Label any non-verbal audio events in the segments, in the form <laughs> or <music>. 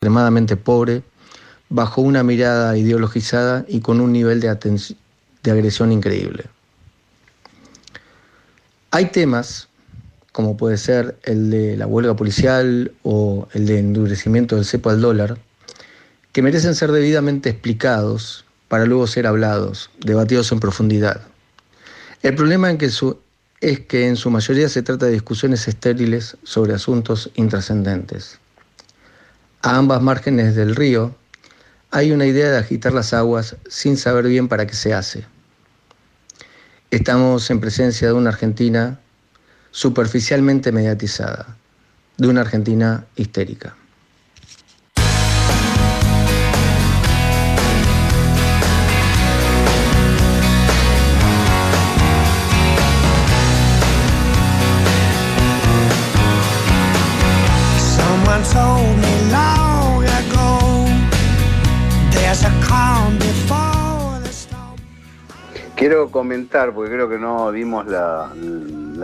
extremadamente pobre, bajo una mirada ideologizada y con un nivel de, agresión increíble. Hay temas, como puede ser el de la huelga policial o el de endurecimiento del cepo al dólar, que merecen ser debidamente explicados para luego ser hablados, debatidos en profundidad. El problema es que en su mayoría se trata de discusiones estériles sobre asuntos intrascendentes. A ambas márgenes del río hay una idea de agitar las aguas sin saber bien para qué se hace. Estamos en presencia de una Argentina superficialmente mediatizada, de una Argentina histérica. Quiero comentar, porque creo que no dimos la,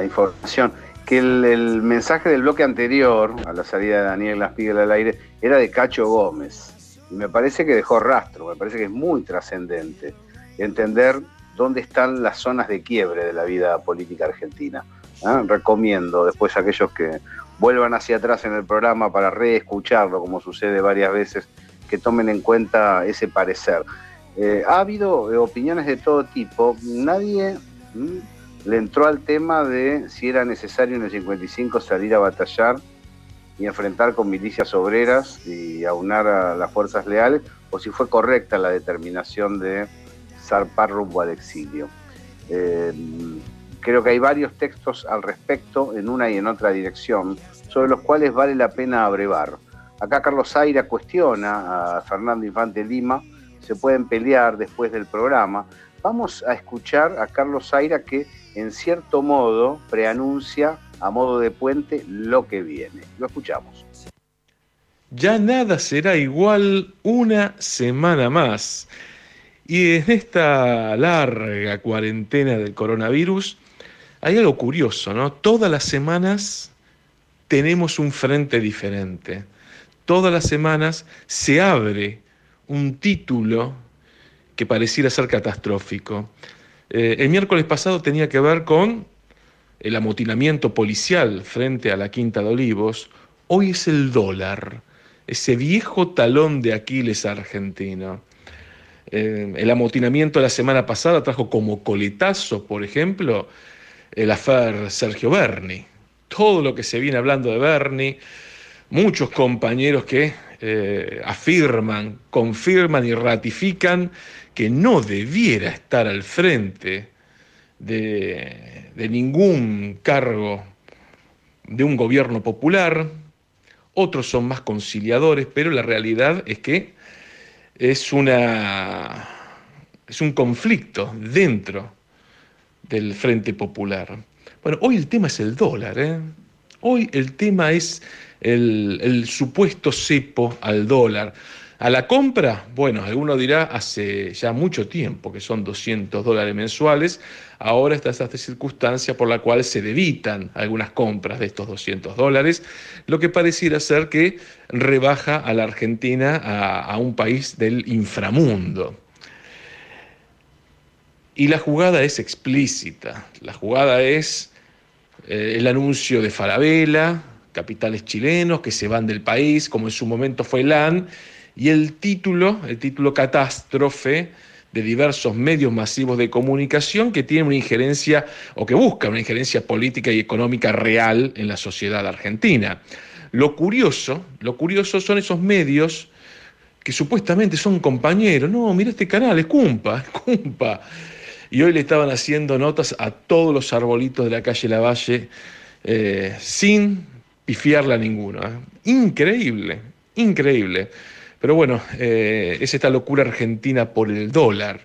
información, que el, mensaje del bloque anterior, a la salida de Daniel Laspigel al aire, era de Cacho Gómez. Y me parece que dejó rastro, me parece que es muy trascendente entender dónde están las zonas de quiebre de la vida política argentina. ¿eh? Recomiendo después a aquellos que vuelvan hacia atrás en el programa para reescucharlo, como sucede varias veces, que tomen en cuenta ese parecer. Eh, ha habido eh, opiniones de todo tipo. Nadie mm, le entró al tema de si era necesario en el 55 salir a batallar y enfrentar con milicias obreras y aunar a las fuerzas leales, o si fue correcta la determinación de zarpar rumbo al exilio. Eh, creo que hay varios textos al respecto, en una y en otra dirección, sobre los cuales vale la pena abrevar. Acá Carlos Zaira cuestiona a Fernando Infante Lima se pueden pelear después del programa. Vamos a escuchar a Carlos Zaira que en cierto modo preanuncia a modo de puente lo que viene. Lo escuchamos. Ya nada será igual una semana más. Y en esta larga cuarentena del coronavirus hay algo curioso, ¿no? Todas las semanas tenemos un frente diferente. Todas las semanas se abre un título que pareciera ser catastrófico. Eh, el miércoles pasado tenía que ver con el amotinamiento policial frente a la Quinta de Olivos. Hoy es el dólar, ese viejo talón de Aquiles argentino. Eh, el amotinamiento de la semana pasada trajo como coletazo, por ejemplo, el afer Sergio Berni. Todo lo que se viene hablando de Berni, muchos compañeros que eh, afirman, confirman y ratifican que no debiera estar al frente de, ningún cargo de un gobierno popular, otros son más conciliadores, pero la realidad es que es, una, es un conflicto dentro del Frente Popular. Bueno, hoy el tema es el dólar, ¿eh? Hoy el tema es el, supuesto cepo al dólar. A la compra, bueno, alguno dirá hace ya mucho tiempo que son 200 dólares mensuales, ahora está esta circunstancia por la cual se debitan algunas compras de estos 200 dólares, lo que pareciera ser que rebaja a la Argentina a, un país del inframundo. Y la jugada es explícita, la jugada es eh, el anuncio de Farabella, capitales chilenos que se van del país, como en su momento fue LAN, y el título, el título catástrofe de diversos medios masivos de comunicación que tienen una injerencia o que buscan una injerencia política y económica real en la sociedad argentina. Lo curioso, lo curioso son esos medios que supuestamente son compañeros. No, mira este canal, es Cumpa, es Cumpa. Y hoy le estaban haciendo notas a todos los arbolitos de la calle Lavalle eh, sin pifiarla a ninguno. ¿eh? Increíble, increíble. Pero bueno, eh, es esta locura argentina por el dólar.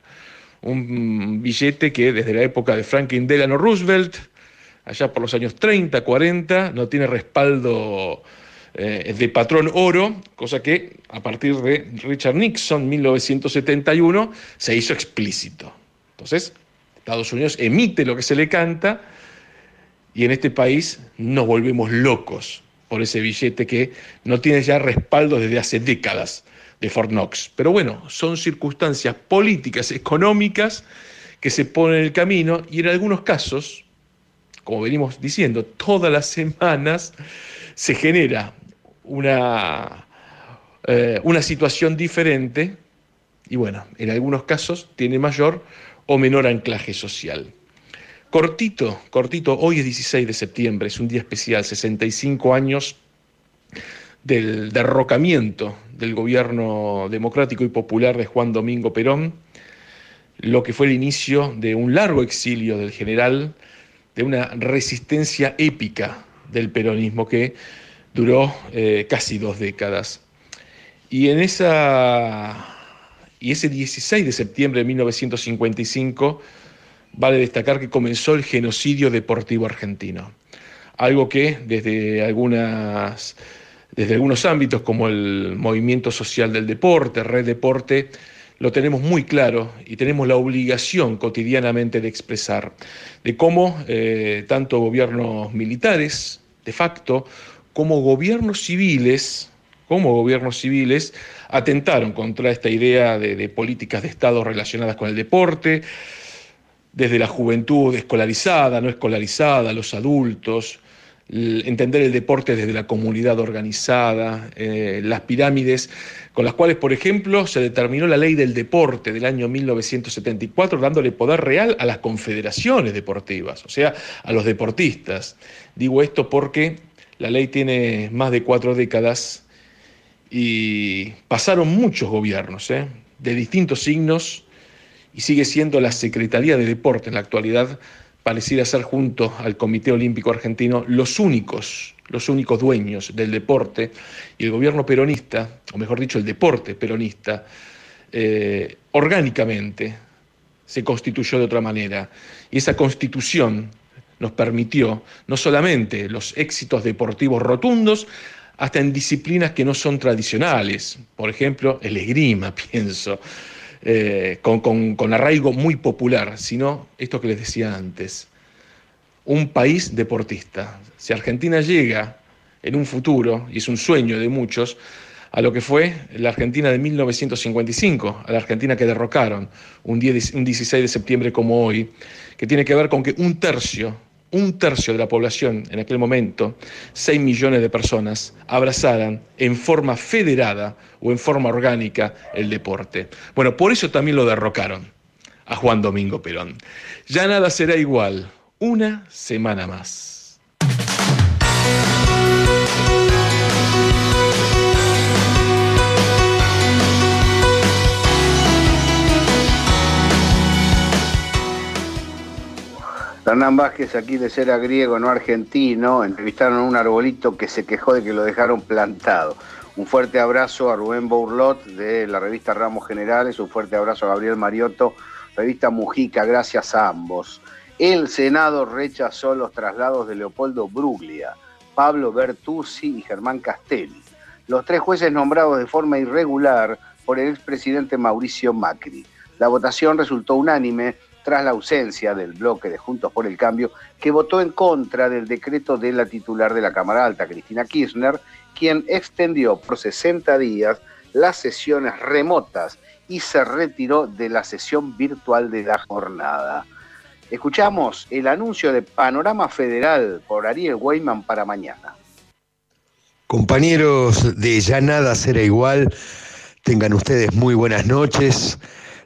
Un billete que desde la época de Franklin Delano Roosevelt, allá por los años 30, 40, no tiene respaldo de patrón oro, cosa que a partir de Richard Nixon, 1971, se hizo explícito. Entonces, Estados Unidos emite lo que se le canta y en este país nos volvemos locos por ese billete que no tiene ya respaldo desde hace décadas de Fort Knox. Pero bueno, son circunstancias políticas, económicas, que se ponen en el camino y en algunos casos, como venimos diciendo, todas las semanas se genera una, eh, una situación diferente y bueno, en algunos casos tiene mayor o menor anclaje social. Cortito, cortito, hoy es 16 de septiembre, es un día especial, 65 años del derrocamiento del gobierno democrático y popular de Juan Domingo Perón, lo que fue el inicio de un largo exilio del general, de una resistencia épica del peronismo que duró eh, casi dos décadas. Y en esa y ese 16 de septiembre de 1955 vale destacar que comenzó el genocidio deportivo argentino. Algo que desde, algunas, desde algunos ámbitos como el movimiento social del deporte, Red Deporte, lo tenemos muy claro y tenemos la obligación cotidianamente de expresar de cómo eh, tanto gobiernos militares, de facto, como gobiernos civiles, como gobiernos civiles, atentaron contra esta idea de políticas de Estado relacionadas con el deporte, desde la juventud escolarizada, no escolarizada, los adultos, entender el deporte desde la comunidad organizada, eh, las pirámides con las cuales, por ejemplo, se determinó la ley del deporte del año 1974, dándole poder real a las confederaciones deportivas, o sea, a los deportistas. Digo esto porque la ley tiene más de cuatro décadas y pasaron muchos gobiernos, ¿eh? de distintos signos, y sigue siendo la Secretaría de Deporte en la actualidad, pareciera ser junto al Comité Olímpico Argentino los únicos, los únicos dueños del deporte y el gobierno peronista, o mejor dicho, el deporte peronista, eh, orgánicamente se constituyó de otra manera. Y esa constitución nos permitió no solamente los éxitos deportivos rotundos, hasta en disciplinas que no son tradicionales, por ejemplo, el esgrima, <laughs> pienso, eh, con, arraigo muy popular, sino esto que les decía antes, un país deportista. Si Argentina llega en un futuro, y es un sueño de muchos, a lo que fue la Argentina de 1955, a la Argentina que derrocaron un, un 16 de septiembre como hoy, que tiene que ver con que un tercio un tercio de la población en aquel momento, 6 millones de personas, abrazaran en forma federada o en forma orgánica el deporte. Bueno, por eso también lo derrocaron a Juan Domingo Perón. Ya nada será igual, una semana más. Hernán Vázquez, aquí de ser griego, no argentino, entrevistaron a un arbolito que se quejó de que lo dejaron plantado. Un fuerte abrazo a Rubén Bourlot de la revista Ramos Generales, un fuerte abrazo a Gabriel Mariotto, revista Mujica, gracias a ambos. El Senado rechazó los traslados de Leopoldo Bruglia, Pablo Bertuzzi y Germán Castelli, los tres jueces nombrados de forma irregular por el expresidente Mauricio Macri. La votación resultó unánime tras la ausencia del bloque de Juntos por el Cambio, que votó en contra del decreto de la titular de la Cámara Alta, Cristina Kirchner, quien extendió por 60 días las sesiones remotas y se retiró de la sesión virtual de la jornada. Escuchamos el anuncio de Panorama Federal por Ariel Weyman para mañana. Compañeros de Ya Nada Será Igual, tengan ustedes muy buenas noches.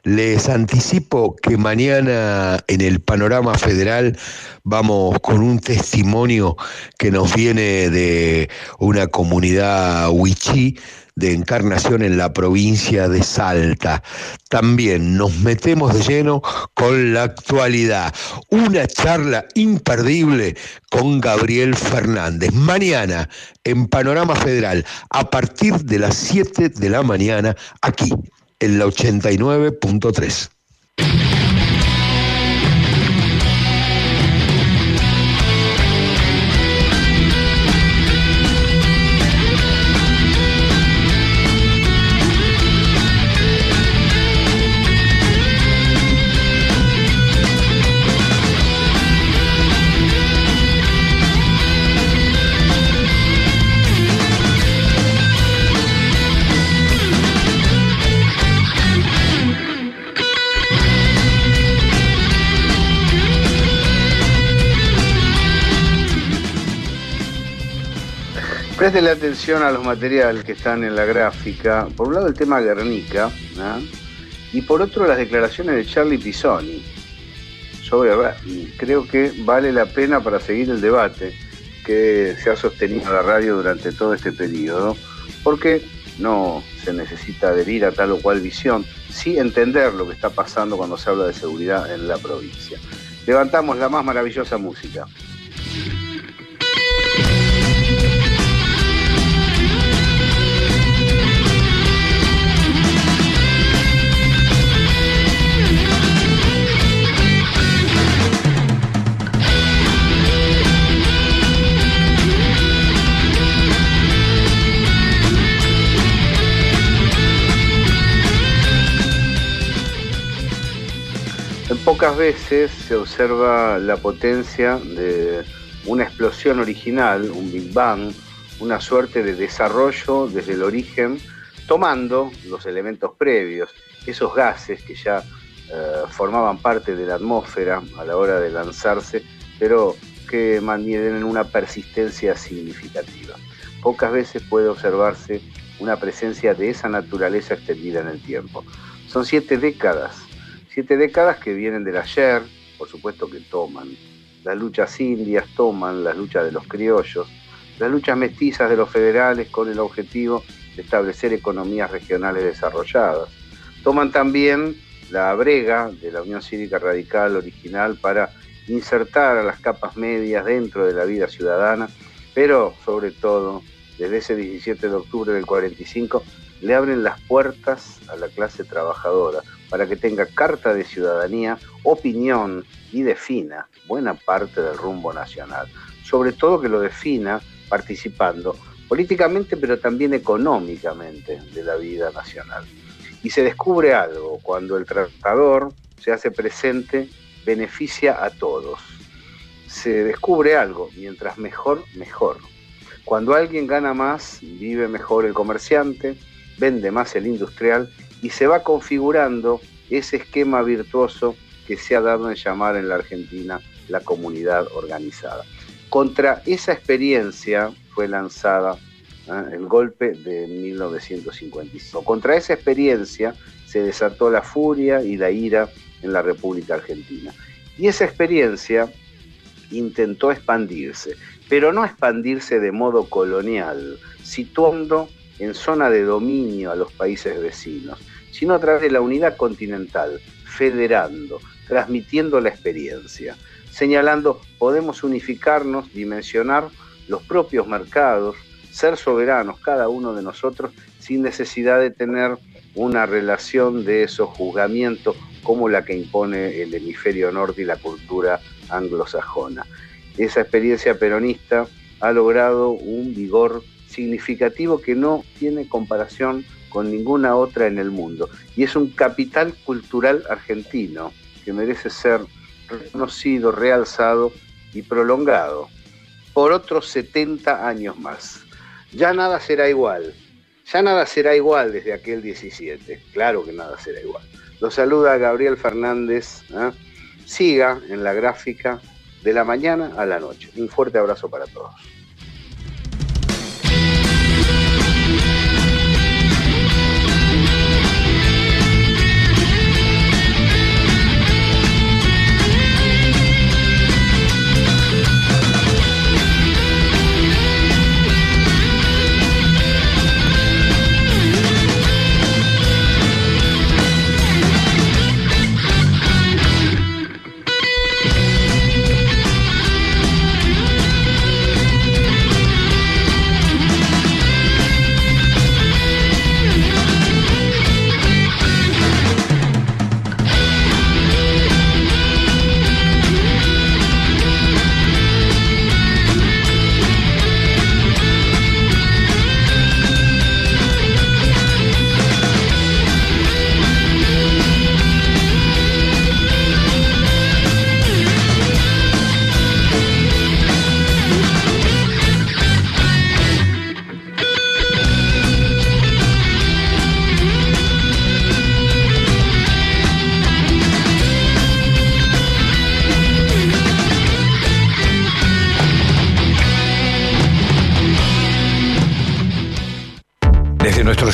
Les anticipo que mañana en el panorama federal vamos con un testimonio que nos viene de una comunidad wichí de encarnación en la provincia de Salta. También nos metemos de lleno con la actualidad. Una charla imperdible con Gabriel Fernández. Mañana en Panorama Federal, a partir de las 7 de la mañana, aquí en la 89.3. Preste atención a los materiales que están en la gráfica. Por un lado el tema Guernica y por otro las declaraciones de Charlie Pisoni sobre creo que vale la pena para seguir el debate que se ha sostenido en la radio durante todo este periodo, porque no se necesita adherir a tal o cual visión, sí entender lo que está pasando cuando se habla de seguridad en la provincia. Levantamos la más maravillosa música. Pocas veces se observa la potencia de una explosión original, un Big Bang, una suerte de desarrollo desde el origen, tomando los elementos previos, esos gases que ya eh, formaban parte de la atmósfera a la hora de lanzarse, pero que mantienen una persistencia significativa. Pocas veces puede observarse una presencia de esa naturaleza extendida en el tiempo. Son siete décadas Siete décadas que vienen del ayer, por supuesto que toman. Las luchas indias toman, las luchas de los criollos, las luchas mestizas de los federales con el objetivo de establecer economías regionales desarrolladas. Toman también la brega de la Unión Cívica Radical original para insertar a las capas medias dentro de la vida ciudadana, pero sobre todo, desde ese 17 de octubre del 45, le abren las puertas a la clase trabajadora, para que tenga carta de ciudadanía, opinión y defina buena parte del rumbo nacional. Sobre todo que lo defina participando políticamente, pero también económicamente de la vida nacional. Y se descubre algo, cuando el tratador se hace presente, beneficia a todos. Se descubre algo, mientras mejor, mejor. Cuando alguien gana más, vive mejor el comerciante, vende más el industrial y se va configurando ese esquema virtuoso que se ha dado en llamar en la Argentina la comunidad organizada. Contra esa experiencia fue lanzada ¿eh? el golpe de 1955. Contra esa experiencia se desató la furia y la ira en la República Argentina. Y esa experiencia intentó expandirse, pero no expandirse de modo colonial, situando en zona de dominio a los países vecinos, sino a través de la unidad continental, federando, transmitiendo la experiencia, señalando podemos unificarnos, dimensionar los propios mercados, ser soberanos cada uno de nosotros sin necesidad de tener una relación de sojuzgamiento como la que impone el hemisferio norte y la cultura anglosajona. Esa experiencia peronista ha logrado un vigor significativo que no tiene comparación con ninguna otra en el mundo. Y es un capital cultural argentino que merece ser reconocido, realzado y prolongado por otros 70 años más. Ya nada será igual, ya nada será igual desde aquel 17, claro que nada será igual. Lo saluda Gabriel Fernández, ¿eh? siga en la gráfica de la mañana a la noche. Un fuerte abrazo para todos.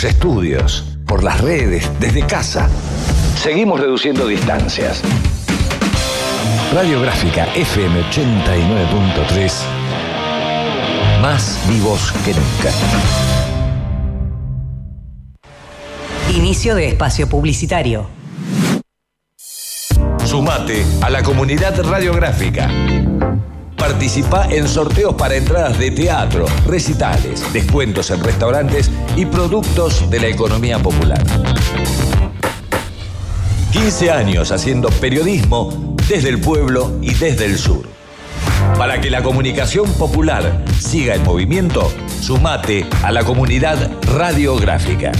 Los estudios, por las redes, desde casa. Seguimos reduciendo distancias. Radiográfica FM 89.3. Más vivos que nunca. Inicio de espacio publicitario. Sumate a la comunidad radiográfica. Participa en sorteos para entradas de teatro, recitales, descuentos en restaurantes y productos de la economía popular. 15 años haciendo periodismo desde el pueblo y desde el sur. Para que la comunicación popular siga en movimiento, sumate a la comunidad radiográfica.